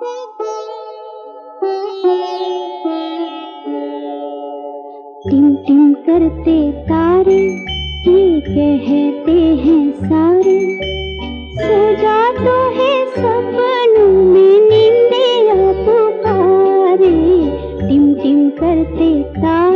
Tim Tim करते तारे, ये कहते हैं सारे। सो जा तो है सपनों में नींदे या पुकारे टिम टिम करते तारे।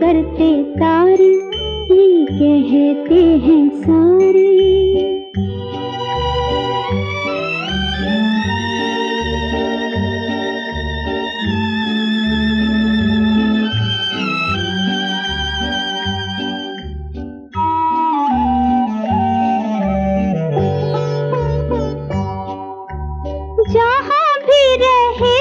करते तारे ये कहते हैं सारे। जहाँ भी रहे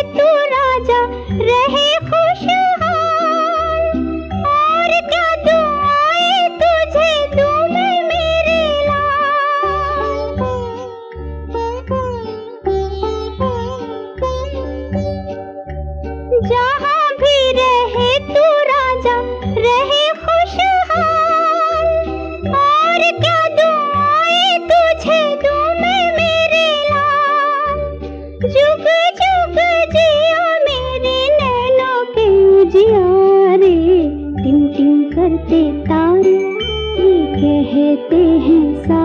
कहते हैं सा